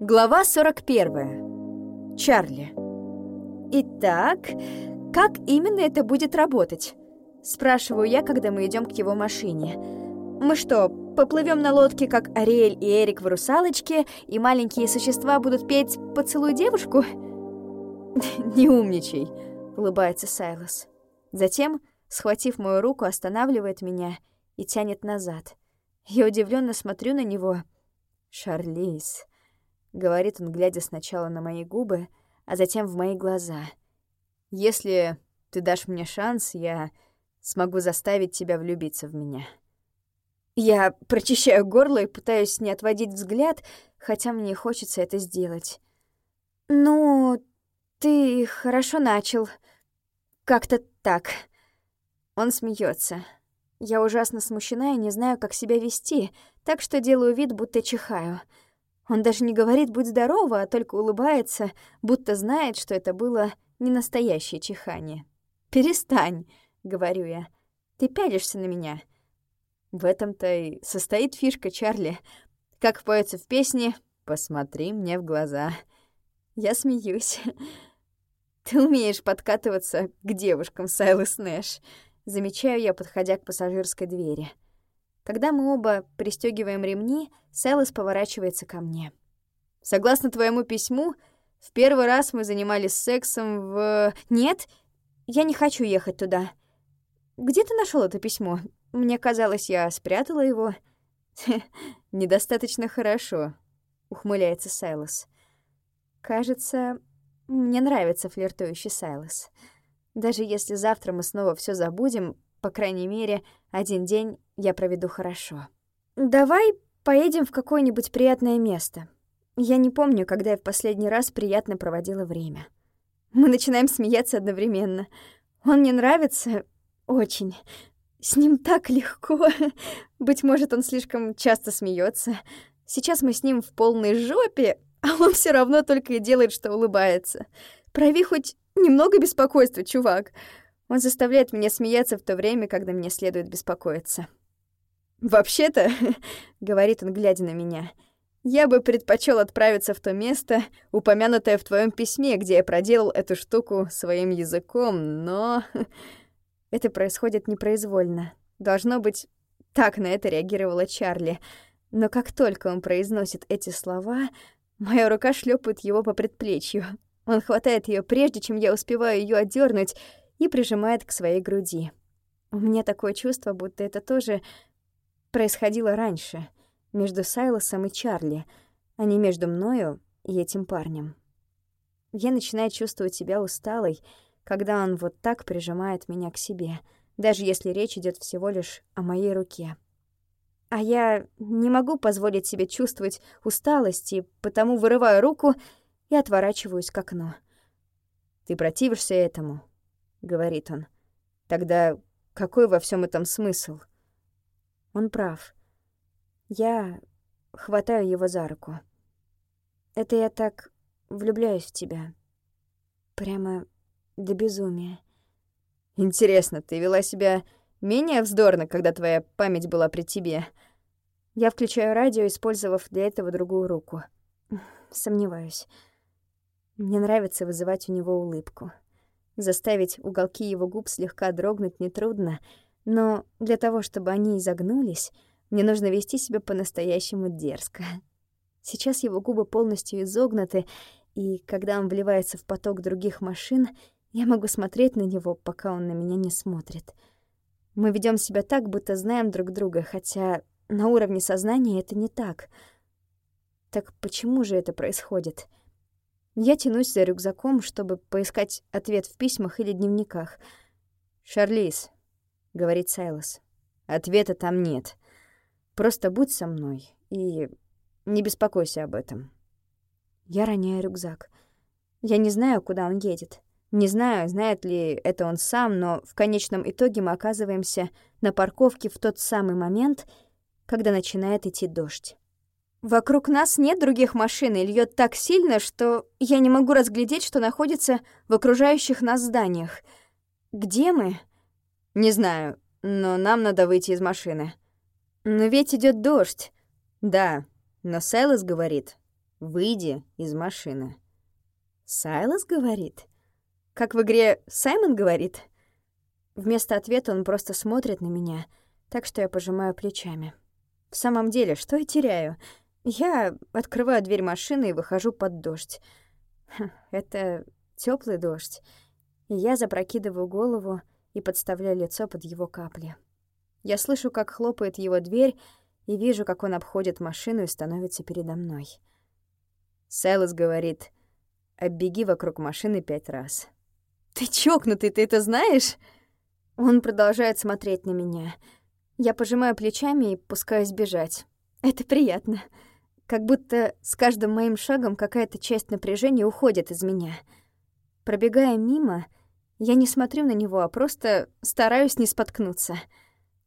Глава 41. Чарли. Итак, как именно это будет работать? Спрашиваю я, когда мы идем к его машине. Мы что, поплывем на лодке, как Ариэль и Эрик в «Русалочке», и маленькие существа будут петь «Поцелуй девушку»? «Не умничай», — улыбается Сайлос. Затем, схватив мою руку, останавливает меня и тянет назад. Я удивленно смотрю на него. «Шарлиз», говорит он, глядя сначала на мои губы, а затем в мои глаза. Если ты дашь мне шанс, я смогу заставить тебя влюбиться в меня. Я прочищаю горло и пытаюсь не отводить взгляд, хотя мне хочется это сделать. Ну, ты хорошо начал. Как-то так. Он смеется. Я ужасно смущена и не знаю, как себя вести, так что делаю вид, будто чихаю — он даже не говорит «будь здорова», а только улыбается, будто знает, что это было не настоящее чихание. «Перестань», — говорю я. «Ты пялишься на меня». В этом-то и состоит фишка Чарли. Как поется в песне «Посмотри мне в глаза». Я смеюсь. «Ты умеешь подкатываться к девушкам, Сайлос Нэш», — замечаю я, подходя к пассажирской двери. Когда мы оба пристегиваем ремни, Селос поворачивается ко мне. «Согласно твоему письму, в первый раз мы занимались сексом в... Нет, я не хочу ехать туда. Где ты нашел это письмо? Мне казалось, я спрятала его». «Недостаточно хорошо», — ухмыляется Сайлос. «Кажется, мне нравится флиртующий Сайлос. Даже если завтра мы снова все забудем, по крайней мере, один день я проведу хорошо. Давай поедем в какое-нибудь приятное место. Я не помню, когда я в последний раз приятно проводила время. Мы начинаем смеяться одновременно. Он мне нравится очень. С ним так легко. Быть может, он слишком часто смеется. Сейчас мы с ним в полной жопе, а он все равно только и делает, что улыбается. Прояви хоть немного беспокойства, чувак. Он заставляет меня смеяться в то время, когда мне следует беспокоиться. «Вообще-то», — говорит он, глядя на меня, «я бы предпочел отправиться в то место, упомянутое в твоем письме, где я проделал эту штуку своим языком, но...» Это происходит непроизвольно. Должно быть, так на это реагировала Чарли. Но как только он произносит эти слова, моя рука шлепает его по предплечью. Он хватает ее прежде, чем я успеваю ее отдернуть, и прижимает к своей груди. У меня такое чувство, будто это тоже происходило раньше, между Сайлосом и Чарли, а не между мною и этим парнем. Я начинаю чувствовать себя усталой, когда он вот так прижимает меня к себе, даже если речь идет всего лишь о моей руке. А я не могу позволить себе чувствовать усталость, и потому вырываю руку и отворачиваюсь к окну. «Ты противишься этому?» говорит он. Тогда какой во всем этом смысл? Он прав. Я хватаю его за руку. Это я так влюбляюсь в тебя. Прямо до безумия. Интересно, ты вела себя менее вздорно, когда твоя память была при тебе? Я включаю радио, использовав для этого другую руку. Сомневаюсь. Мне нравится вызывать у него улыбку. Заставить уголки его губ слегка дрогнуть нетрудно, но для того, чтобы они изогнулись, мне нужно вести себя по-настоящему дерзко. Сейчас его губы полностью изогнуты, и когда он вливается в поток других машин, я могу смотреть на него, пока он на меня не смотрит. Мы ведем себя так, будто знаем друг друга, хотя на уровне сознания это не так. Так почему же это происходит? — я тянусь за рюкзаком, чтобы поискать ответ в письмах или дневниках. «Шарлиз», — говорит Сайлос, — «ответа там нет. Просто будь со мной и не беспокойся об этом». Я роняю рюкзак. Я не знаю, куда он едет. Не знаю, знает ли это он сам, но в конечном итоге мы оказываемся на парковке в тот самый момент, когда начинает идти дождь. Вокруг нас нет других машин и льёт так сильно, что я не могу разглядеть, что находится в окружающих нас зданиях. Где мы? Не знаю, но нам надо выйти из машины. Но ведь идет дождь. Да, но Сайлос говорит, Выйди из машины. Сайлас говорит? Как в игре Саймон говорит? Вместо ответа он просто смотрит на меня, так что я пожимаю плечами. В самом деле, что я теряю? Я открываю дверь машины и выхожу под дождь. Это теплый дождь. И я запрокидываю голову и подставляю лицо под его капли. Я слышу, как хлопает его дверь, и вижу, как он обходит машину и становится передо мной. Сайлос говорит, оббеги вокруг машины пять раз. «Ты чокнутый, ты это знаешь?» Он продолжает смотреть на меня. Я пожимаю плечами и пускаюсь бежать. Это приятно. Как будто с каждым моим шагом какая-то часть напряжения уходит из меня. Пробегая мимо, я не смотрю на него, а просто стараюсь не споткнуться.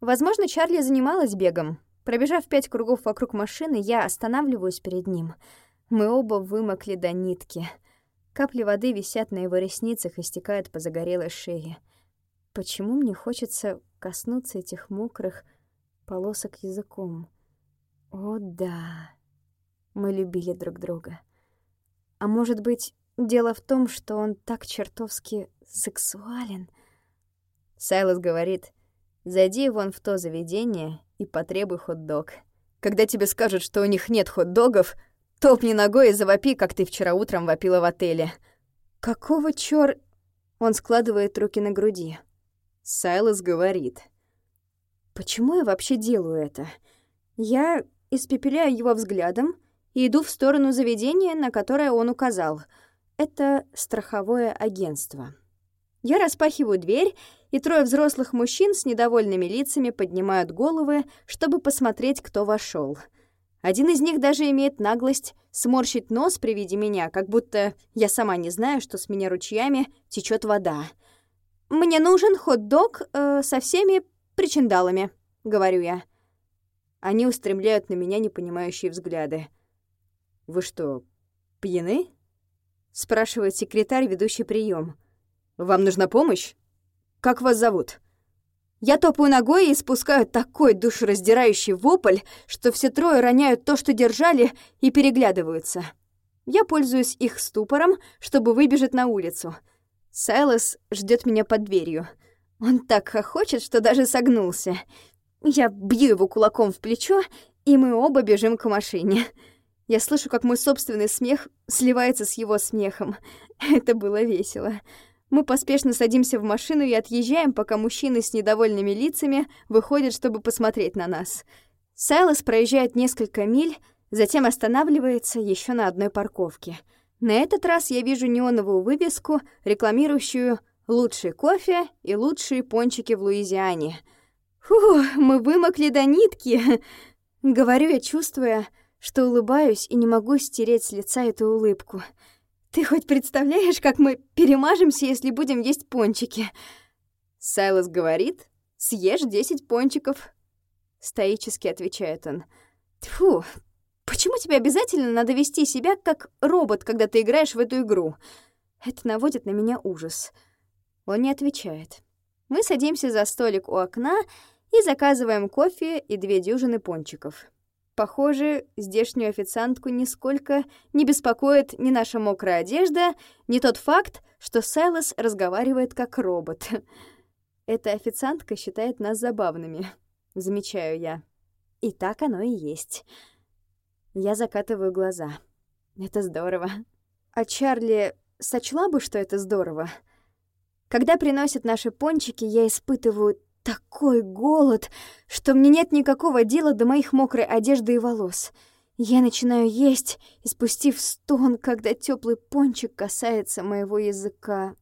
Возможно, Чарли занималась бегом. Пробежав пять кругов вокруг машины, я останавливаюсь перед ним. Мы оба вымокли до нитки. Капли воды висят на его ресницах и стекают по загорелой шее. Почему мне хочется коснуться этих мокрых полосок языком? О да, мы любили друг друга. А может быть, дело в том, что он так чертовски сексуален? Сайлос говорит, зайди вон в то заведение и потребуй хот-дог. Когда тебе скажут, что у них нет хот-догов, топни ногой и завопи, как ты вчера утром вопила в отеле. Какого чёр... Он складывает руки на груди. Сайлос говорит. Почему я вообще делаю это? Я испепеляю его взглядом и иду в сторону заведения, на которое он указал. Это страховое агентство. Я распахиваю дверь, и трое взрослых мужчин с недовольными лицами поднимают головы, чтобы посмотреть, кто вошел. Один из них даже имеет наглость сморщить нос при виде меня, как будто я сама не знаю, что с меня ручьями течет вода. «Мне нужен хот-дог э, со всеми причиндалами», — говорю я. Они устремляют на меня непонимающие взгляды. «Вы что, пьяны?» — спрашивает секретарь, ведущий прием. «Вам нужна помощь? Как вас зовут?» Я топаю ногой и спускаю такой душераздирающий вопль, что все трое роняют то, что держали, и переглядываются. Я пользуюсь их ступором, чтобы выбежать на улицу. Сайлос ждет меня под дверью. Он так хохочет, что даже согнулся. Я бью его кулаком в плечо, и мы оба бежим к машине. Я слышу, как мой собственный смех сливается с его смехом. Это было весело. Мы поспешно садимся в машину и отъезжаем, пока мужчины с недовольными лицами выходят, чтобы посмотреть на нас. Сайлос проезжает несколько миль, затем останавливается еще на одной парковке. На этот раз я вижу неоновую вывеску, рекламирующую «Лучший кофе и лучшие пончики в Луизиане». Фу, мы вымокли до нитки. Говорю я, чувствуя, что улыбаюсь и не могу стереть с лица эту улыбку. Ты хоть представляешь, как мы перемажемся, если будем есть пончики? Сайлос говорит, съешь десять пончиков. Стоически отвечает он. Тьфу, почему тебе обязательно надо вести себя как робот, когда ты играешь в эту игру? Это наводит на меня ужас. Он не отвечает. Мы садимся за столик у окна и заказываем кофе и две дюжины пончиков. Похоже, здешнюю официантку нисколько не беспокоит ни наша мокрая одежда, ни тот факт, что Сайлос разговаривает как робот. Эта официантка считает нас забавными, замечаю я. И так оно и есть. Я закатываю глаза. Это здорово. А Чарли сочла бы, что это здорово? Когда приносят наши пончики, я испытываю такой голод, что мне нет никакого дела до моих мокрой одежды и волос. Я начинаю есть, испустив стон, когда теплый пончик касается моего языка.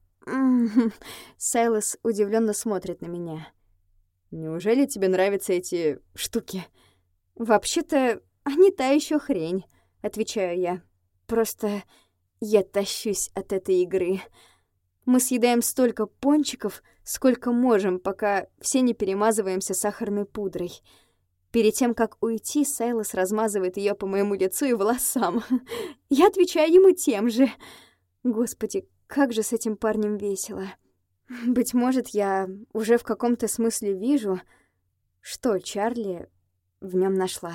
Сайлос удивленно смотрит на меня. «Неужели тебе нравятся эти штуки?» «Вообще-то, они та еще хрень», — отвечаю я. «Просто я тащусь от этой игры». Мы съедаем столько пончиков, сколько можем, пока все не перемазываемся сахарной пудрой. Перед тем, как уйти, Сайлос размазывает ее по моему лицу и волосам. Я отвечаю ему тем же. Господи, как же с этим парнем весело. Быть может, я уже в каком-то смысле вижу, что Чарли в нем нашла.